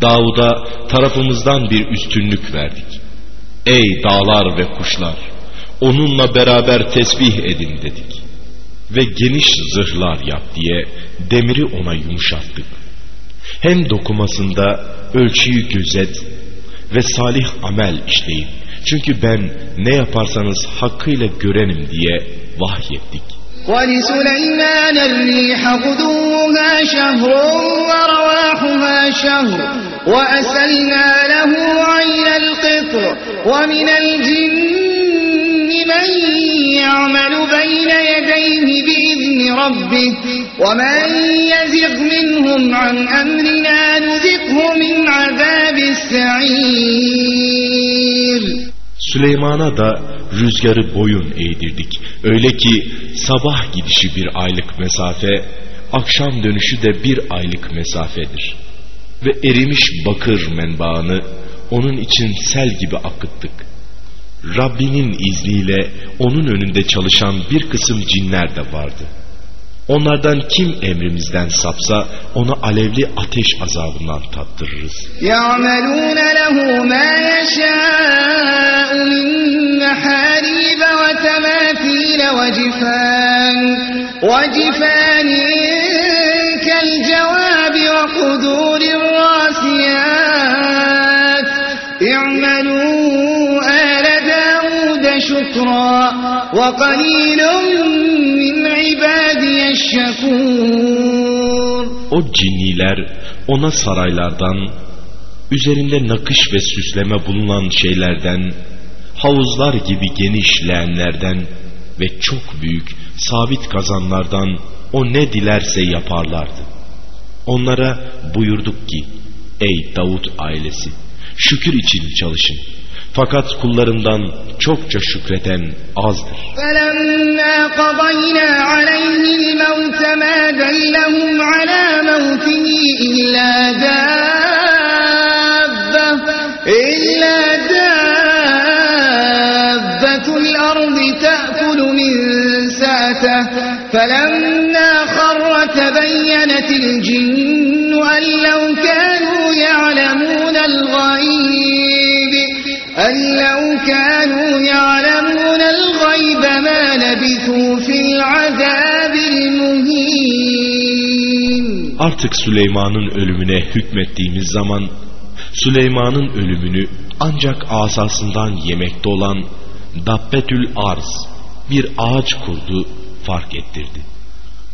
Davud'a tarafımızdan bir üstünlük verdik. Ey dağlar ve kuşlar! Onunla beraber tesbih edin dedik. Ve geniş zırhlar yap diye demiri ona yumuşattık. Hem dokumasında ölçüyü gözet ve salih amel işleyin. Çünkü ben ne yaparsanız hakkıyla görenim diye vahyettik. ولسليمان الريح غدوها شهر ورواحها شهر وأسلنا له عين القطر ومن الجن من يعمل بين يديه بإذن ربه ومن يزغ منهم عن أمرنا نذقه من عذاب السعير Süleyman'a da rüzgarı boyun eğdirdik. Öyle ki sabah gidişi bir aylık mesafe, akşam dönüşü de bir aylık mesafedir. Ve erimiş bakır menbaını onun için sel gibi akıttık. Rabbinin izniyle onun önünde çalışan bir kısım cinler de vardı. Onlardan kim emrimizden sapsa onu alevli ateş azabından tattırırız. يَعْمَلُونَ لَهُ مَا يَشَاءُ مِنْ مَحَارِيبَ وَتَمَاثِيلَ وَجِفَانٍ وَجِفَانٍ كَالْجَوَابِ وَقُدُورٍ şükrâ ve qalîlen min ibâdiye. O cinniler ona saraylardan, üzerinde nakış ve süsleme bulunan şeylerden, havuzlar gibi geniş leğenlerden ve çok büyük sabit kazanlardan o ne dilerse yaparlardı. Onlara buyurduk ki, ey Davut ailesi şükür için çalışın.'' Fakat kullarımdan çokça şükreten azdır. فَلَمَّا قَضَيْنَا عَلَيْهِ الْمَوْتَ مَا دَلَّهُمْ عَلَى مَوْتِهِ إِلَّا دَابَّةٌ إِلَّا دَابَّةُ الْأَرْضِ تَأْكُلُ مِنْ سَأَتَهُ فَلَمَّا خَرَّ تَبَيَّنَتِ الْجِنُّ أَنْ لَوْ كَانُوا أَنْ لَوْ كَانُوا يَعْلَمُونَ الْغَيْبَ مَا لَبِثُوا فِي الْعَذَابِ الْمُهِينِ Artık Süleyman'ın ölümüne hükmettiğimiz zaman Süleyman'ın ölümünü ancak asasından yemekte olan Dabbetül Arz bir ağaç kurdu fark ettirdi.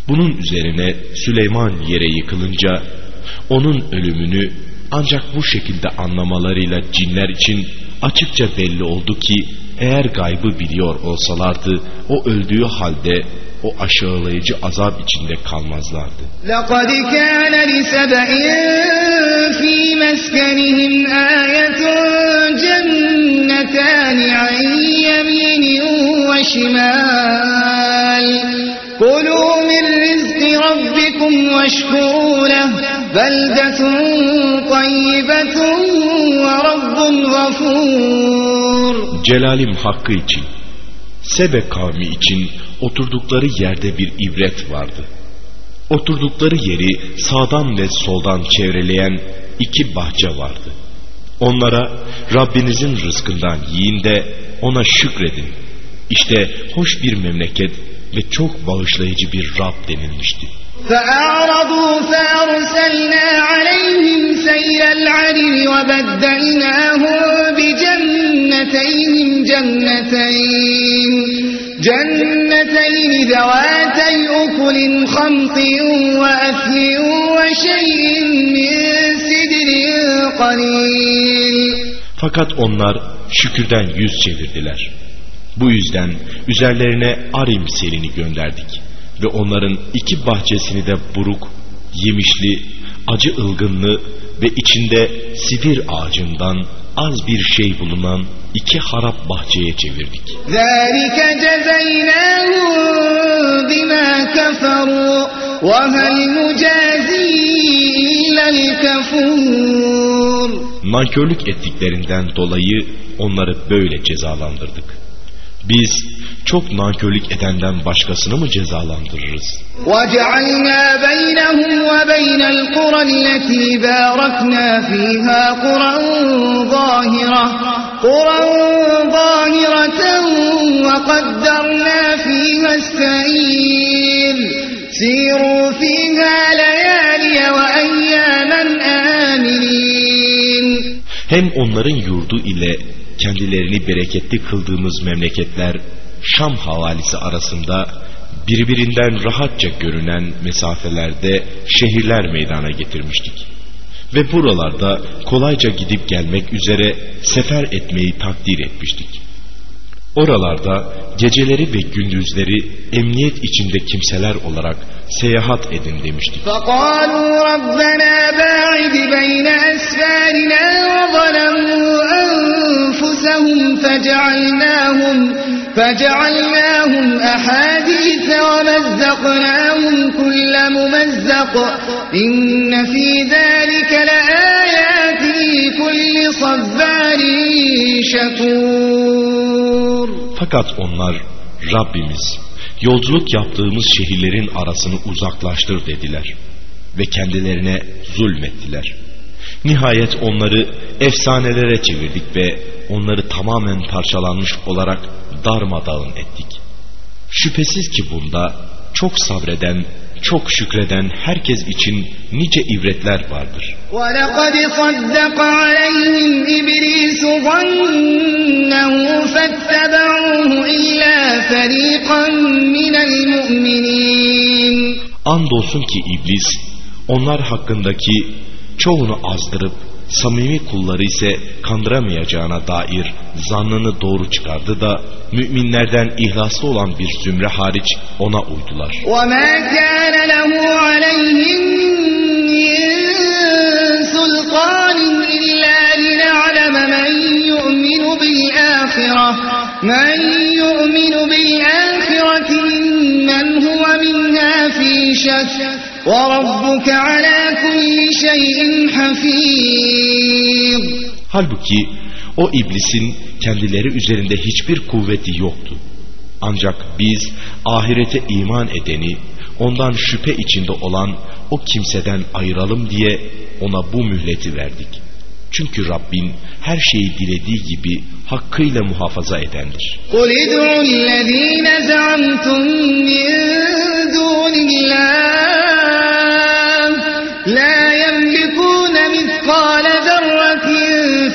Bunun üzerine Süleyman yere yıkılınca onun ölümünü ancak bu şekilde anlamalarıyla cinler için açıkça belli oldu ki eğer gaybı biliyor olsalardı o öldüğü halde o aşağılayıcı azap içinde kalmazlardı. لقد كان لسبإ في مسكنهم آية جنتان عن يمين وشمال كلوا من رزق ربكم واشكروا له بلدة طيبة ورب غفور Celalim hakkı için, Sebe kavmi için oturdukları yerde bir ibret vardı. Oturdukları yeri sağdan ve soldan çevreleyen iki bahçe vardı. Onlara Rabbinizin rızkından yiyin de ona şükredin. İşte hoş bir memleket ve çok bağışlayıcı bir Rab denilmişti. فأعرضوا فأرسلنا عليهم سيل العرم وبدلناهم بجنتين جنتين جنتين ذواتي أكل خمط وأثل وشيء من سدر قليل Fakat onlar şükürden yüz çevirdiler. Bu yüzden üzerlerine Arim selini gönderdik ve onların iki bahçesini de buruk, yemişli, acı ılgınlı ve içinde sidir ağacından az bir şey bulunan iki harap bahçeye çevirdik. Nankörlük ettiklerinden dolayı onları böyle cezalandırdık. Biz çok nankörlük edenden başkasını mı cezalandırırız? وَجَعَلْنَا بَيْنَهُمْ وَبَيْنَ الْقُرَى الَّتِي بَارَكْنَا فِيهَا قُرًى ظَاهِرَةً قُرًى ظَاهِرَةً وَقَدَّرْنَا فِيهَا السَّيْرَ سِيرُوا فِيهَا لَيَالِيَ وَأَيَّامًا آمِنِينَ Hem onların yurdu ile kendilerini bereketli kıldığımız memleketler Şam havalisi arasında birbirinden rahatça görünen mesafelerde şehirler meydana getirmiştik. Ve buralarda kolayca gidip gelmek üzere sefer etmeyi takdir etmiştik. Oralarda geceleri ve gündüzleri emniyet içinde kimseler olarak seyahat edin demiştik. فقالوا ربنا باعد بين أسفارنا وظلموا أنفسهم فجعلناهم فجعلناهم أحاديث ومزقناهم كل ممزق إن في ذلك لآيات لكل صبار شكور Fakat onlar Rabbimiz yolculuk yaptığımız şehirlerin arasını uzaklaştır dediler ve kendilerine zulmettiler. Nihayet onları efsanelere çevirdik ve onları tamamen parçalanmış olarak darmadağın ettik. Şüphesiz ki bunda çok sabreden, çok şükreden herkes için nice ibretler vardır. ولقد صدق عليهم إبليس ظنه فاتبعوه إلا فريقا من المؤمنين Andolsun ki iblis onlar hakkındaki çoğunu azdırıp samimi kulları ise kandıramayacağına dair zannını doğru çıkardı da müminlerden ihlaslı olan bir zümre hariç ona uydular. وما كان له عليهم من سلطان إلا لنعلم من يؤمن بالآخرة من يؤمن بالآخرة ممن هو منها في شك وربك على كل شيء حفيظ Halbuki o iblisin kendileri üzerinde hiçbir kuvveti yoktu. Ancak biz ahirete iman edeni, ondan şüphe içinde olan o kimseden ayıralım diye ona bu mühleti verdik. Çünkü Rabbin her şeyi dilediği gibi hakkıyla muhafaza edendir. قل دون الله لا يملكون مثقال ذرة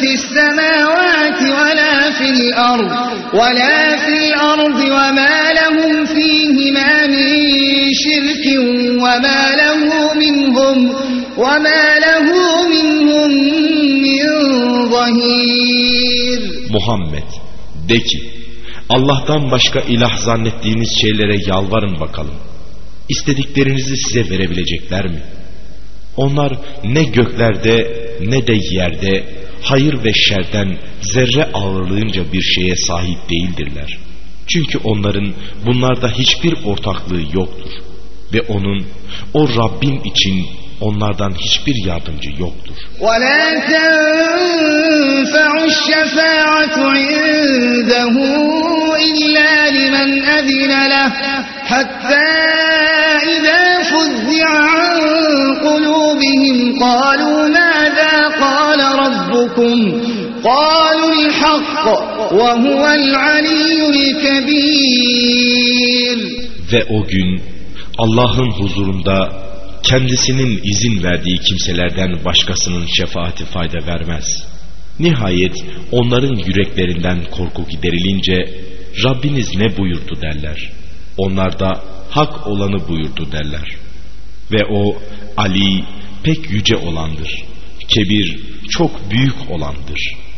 في السماوات ولا في الأرض ولا في الأرض وما لهم فيهما من شرك وما له منهم وما له منهم من ظهير Muhammed de ki Allah'tan başka ilah zannettiğiniz şeylere yalvarın bakalım. İstediklerinizi size verebilecekler mi? Onlar ne göklerde ne de yerde hayır ve şerden zerre ağırlığınca bir şeye sahip değildirler. Çünkü onların bunlarda hiçbir ortaklığı yoktur. Ve onun, o Rabbin için onlardan hiçbir yardımcı yoktur. ولا تنفع الشفاعة عنده إلا لمن أذن له حتى إذا فزع عن قلوبهم قالوا ماذا قال ربكم قالوا الحق وهو العلي الكبير Ve o gün Allah'ın huzurunda kendisinin izin verdiği kimselerden başkasının şefaati fayda vermez. Nihayet onların yüreklerinden korku giderilince Rabbiniz ne buyurdu derler. Onlar da hak olanı buyurdu derler. Ve o Ali pek yüce olandır. Kebir çok büyük olandır.''